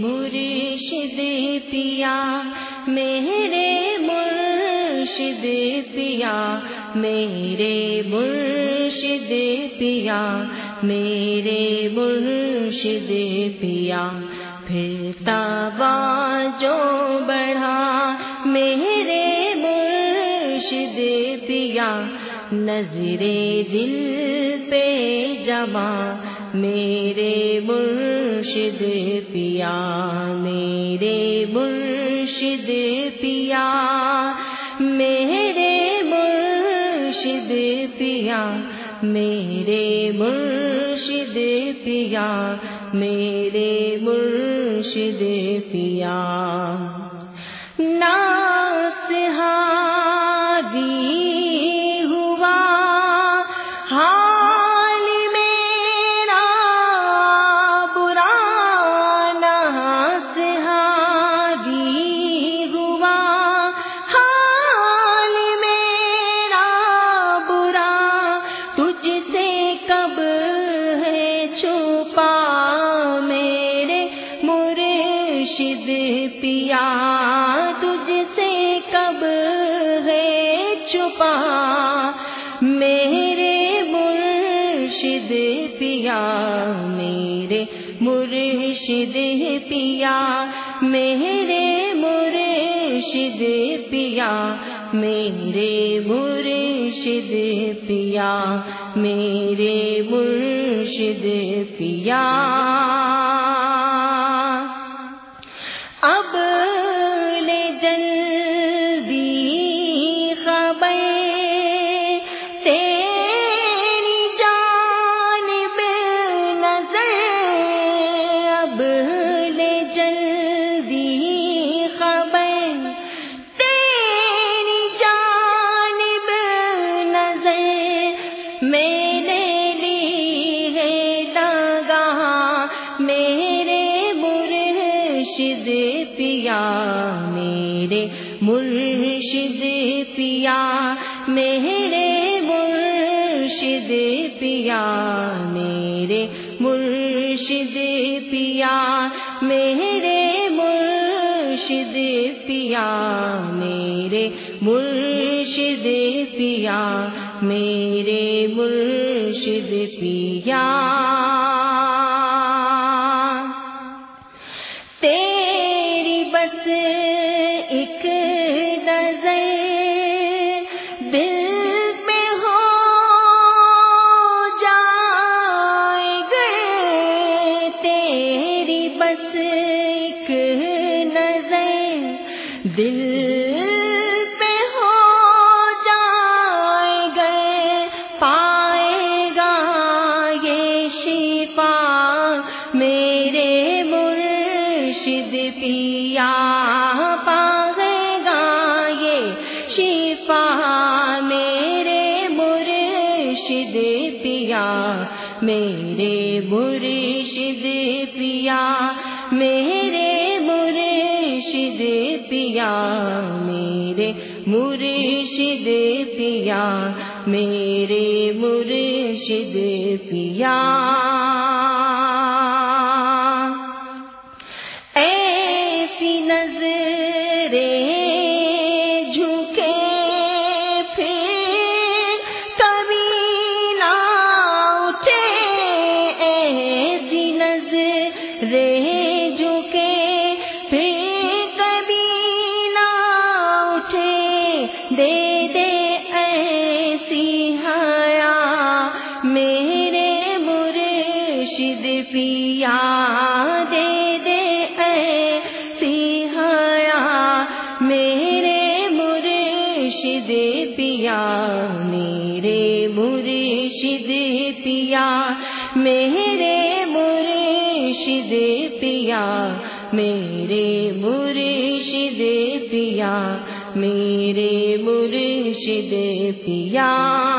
مرشد پیا، میرے مرشد پیا، میرے مرشد پیا، میرے مرشد پیا۔ پھرتا جو بڑھا، میرے مرشد پیا۔ نظر دل پہ جمع، میرے مرشد پیا، میرے مرشد پیا، میرے مرشد پیا، میرے مرشد پیا، میرے مرشد پیا۔ ناسہاری چھپا میرے مرشد پیا، میرے مرشد پیا، میرے مرشد پیا، میرے مرشد پیا، میرے مرشد پیا۔ میرے مرشد پیا، میرے مرشد پیا، میرے مرشد پیا، میرے مرشد پیا، میرے مرشد پیا۔ پیا میرے مرشد پیا، میرے مرشد پیا، میرے مرشد پیا، میرے مرشد پیا۔ ایسی نظریں پیا دے دے ایسی حیا میرے مرشد پیا، میرے مرشد پیا، میرے مرشد پیا، میرے مرشد پیا، میرے مرشد پیا۔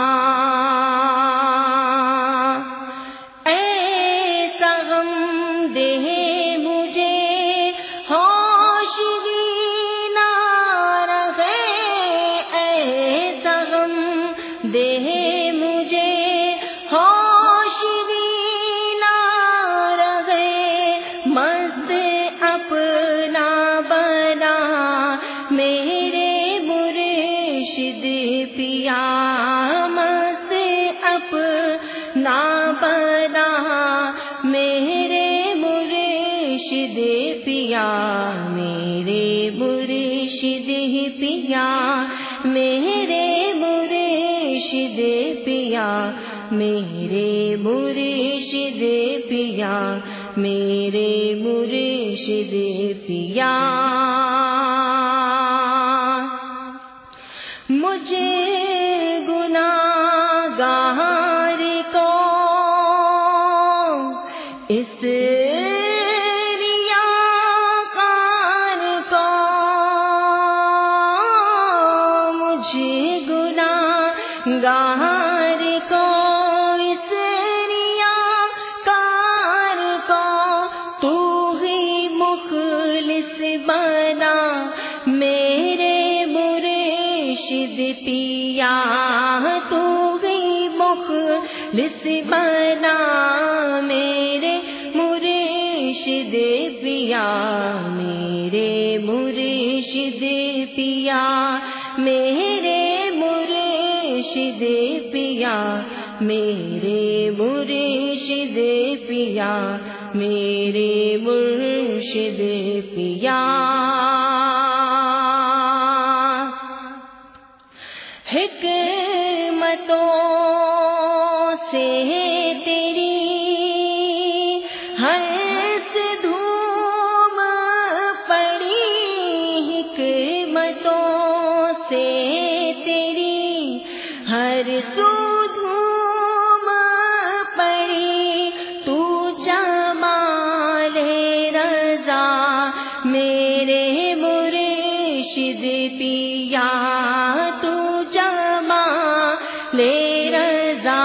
پیا میرے مرشد پیا میرے مرشد پیا میرے مرشد پیا۔ مجھے گناگار کو اس ریا کار کو تو ہی مخلص بنا میرے مرشد پیا تو ہی مخلص بنا میرے مرشد پیا میرے مرشد پیا میرے مرشد پیا میرے مرشد پیا میرے مرشد پیا۔ ہر سو دھوم پڑی، تو جمال رضا، میرے مرشد پیا، تو جمال رضا،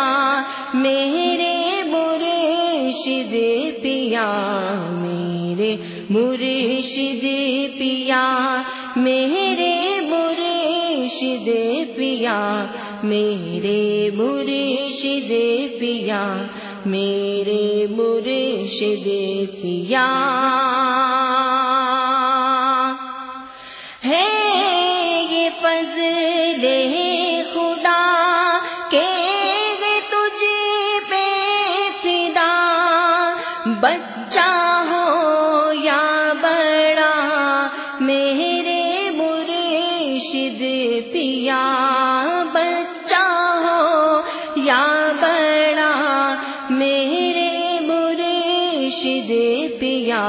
میرے مرشد پیا، میرے مرشد پیا، میرے مرشد پیا میرے مرشد پیا میرے مرشد پیا۔ ہے یہ فضل میرے مرشد پیا،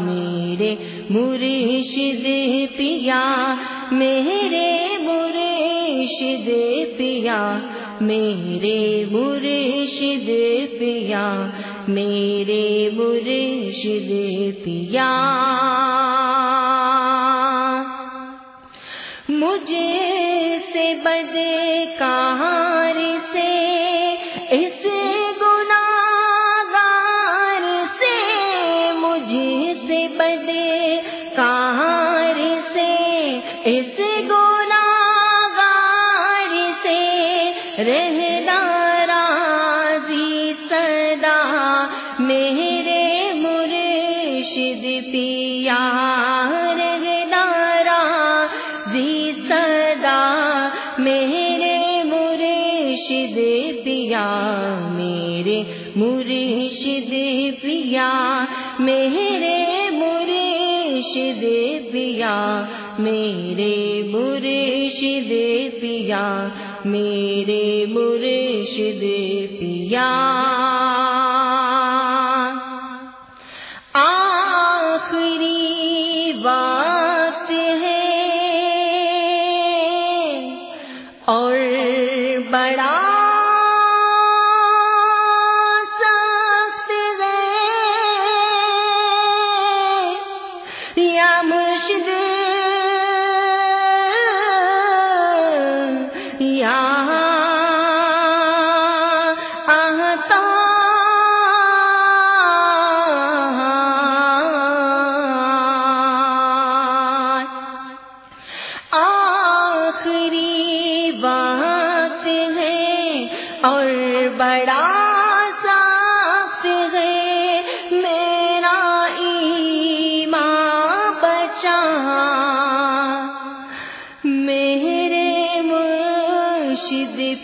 میرے مرشد پیا، میرے مرشد پیا، میرے مرشد پیا، میرے مرشد پیا۔ رہنا راضی صدا، میرے مرشد پیا رہنا راضی صدا، میرے مرشد پیا میرے مرشد پیا میرے مرشد مرشد پیا میرے مرشد پیا میرے مرشد پیا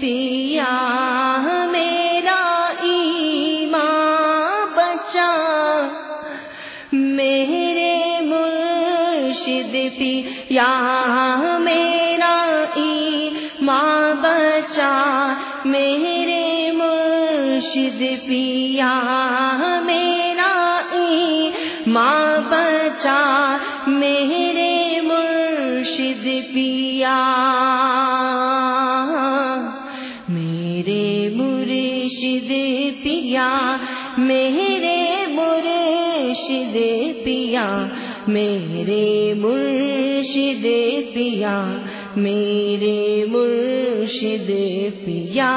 پیا میرا ایمان بچا۔ میرے مرشد پیا میرا ای ماں بچا۔ میرے مرشد پیا میرا پیا میرے مرشد پیا میرے مرشد پیا میرے مرشد پیا۔